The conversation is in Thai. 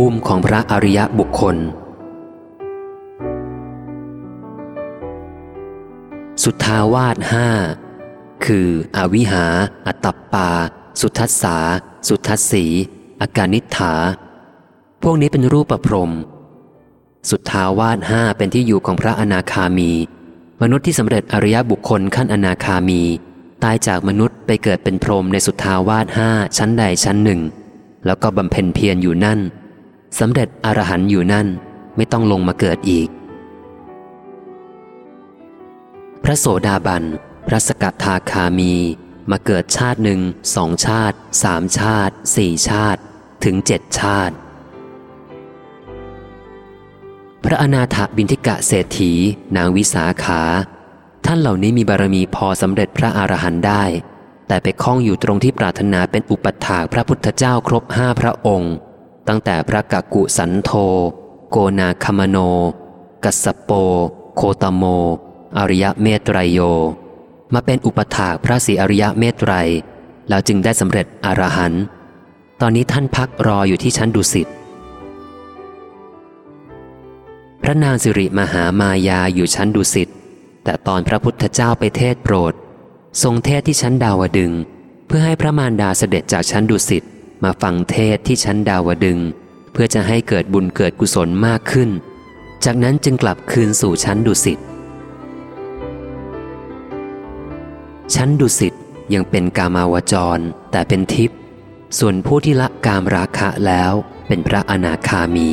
ภูมิของพระอริยบุคคล สุทธาวาสห้าคืออวิหา อัตตปา สุทัสสา สุทัสสีอาการนิฐา พวกนี้เป็นรูปประพรม สุทธาวาสห้าเป็นที่อยู่ของพระอนาคามี มนุษย์ที่สำเร็จอริยบุคคลขั้นอนาคามี ตายจากมนุษย์ไปเกิดเป็นพรหมในสุทธาวาสห้าชั้นใดชั้นหนึ่งแล้วก็บำเพ็ญเพียรอยู่นั่น สำเร็จอรหันต์อยู่นั่นไม่ต้องลงมาเกิดอีก พระโสดาบัน พระสกทาคามี มาเกิดชาติหนึ่งสองชาติสามชาติสี่ชาติ ถึงเจ็ดชาติ พระอนาถบินทิกะเศรษฐี นางวิสาขา ท่านเหล่านี้มีบารมีพอสำเร็จพระอรหันต์ได้ แต่ไปคล้องอยู่ตรงที่ปรารถนาเป็นอุปถากพระพุทธเจ้าครบห้าพระองค์ ตั้งแต่พระกักกุสันโธโกนาคมโน กัสสปโป โคตโม อริยเมตรยโย มาเป็นอุปถากพระศรีอริยเมตรัยแล้วจึงได้สำเร็จอรหันต์ตอนนี้ท่านพักรออยู่ที่ชั้นดุสิตพระนางสิริมหามายาอยู่ชั้นดุสิตแต่ตอนพระพุทธเจ้าไปเทศโปรด ทรงเทศที่ชั้นดาวดึง เพื่อให้พระมารดาเสด็จจากชั้นดุสิต มาฟังเทศที่ชั้นดาวดึง เพื่อจะให้เกิดบุญเกิดกุศลมากขึ้น จากนั้นจึงกลับคืนสู่ชั้นดุสิตชั้นดุสิตยังเป็นกามาวจร แต่เป็นทิพย์ส่วนผู้ที่ละกามราคะแล้วเป็นพระอนาคามี